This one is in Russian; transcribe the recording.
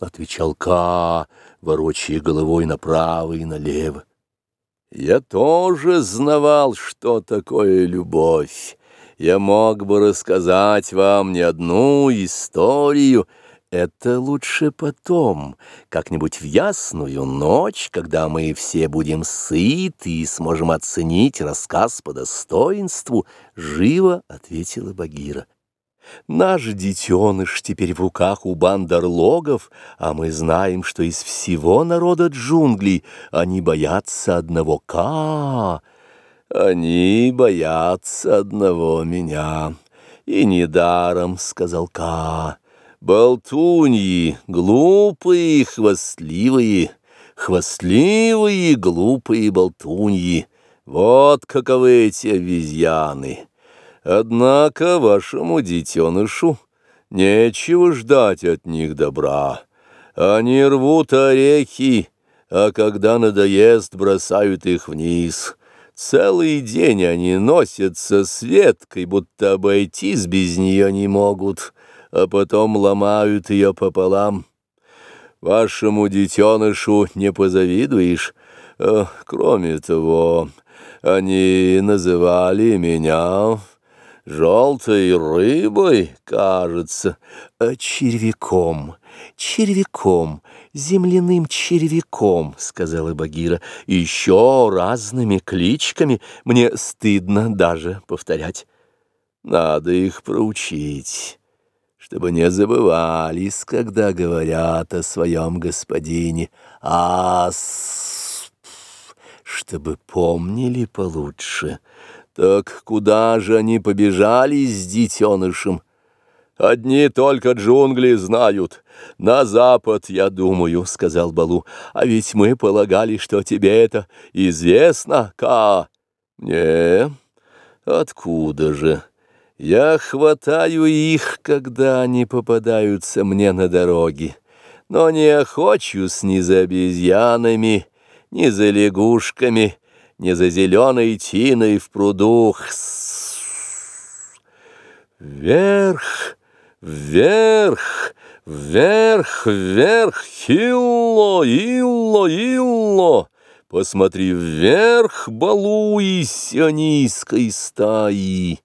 — отвечал Ка, ворочая головой направо и налево. «Я тоже знавал, что такое любовь. Я мог бы рассказать вам не одну историю. Это лучше потом, как-нибудь в ясную ночь, когда мы все будем сыты и сможем оценить рассказ по достоинству», — живо ответила Багира. Наш детеныш теперь в руках у бандерлогов, а мы знаем, что из всего народа джунглей они боятся одного Ка. Они боятся одного меня. И недаром, — сказал Ка, — болтуньи, глупые, хвастливые, хвастливые, глупые болтуньи. Вот каковы эти обезьяны. Однако вашему детенышу нечего ждать от них добра. Они рвут орехи, а когда надоест, бросают их вниз. Целый день они носятся с веткой, будто обойтись без нее не могут, а потом ломают ее пополам. Вашему детенышу не позавидуешь. Кроме того, они называли меня желтой рыбой, кажется, а червяком, червяком, земляным червяком, — сказала Багира, — еще разными кличками. Мне стыдно даже повторять. Надо их проучить, чтобы не забывались, когда говорят о своем господине, а чтобы помнили получше — так куда же они побежали с детенышем? Одни только джунгли знают. На запад, я думаю, — сказал Балу. А ведь мы полагали, что тебе это известно, Ка. Не, откуда же? Я хватаю их, когда они попадаются мне на дороге, но не охочусь ни за обезьянами, ни за лягушками, не за зеленой тиной в пруду. Вверх, вверх, вверх, вверх, Илло, Илло, Илло. Посмотри вверх, балу из сионийской стаи.